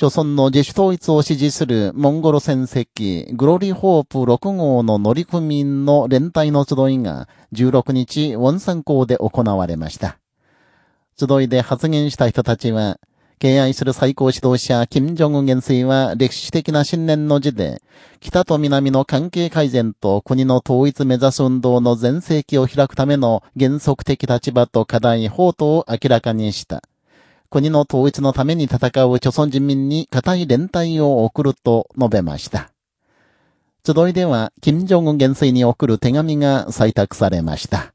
朝鮮の自主統一を支持するモンゴル戦績グロリホープ6号の乗組員の連帯の集いが16日、ウォンサン港で行われました。集いで発言した人たちは、敬愛する最高指導者、金正恩元帥は歴史的な信念の字で、北と南の関係改善と国の統一目指す運動の全盛期を開くための原則的立場と課題、法とを明らかにした。国の統一のために戦う朝鮮人民に固い連帯を送ると述べました。集いでは、金正恩元帥に送る手紙が採択されました。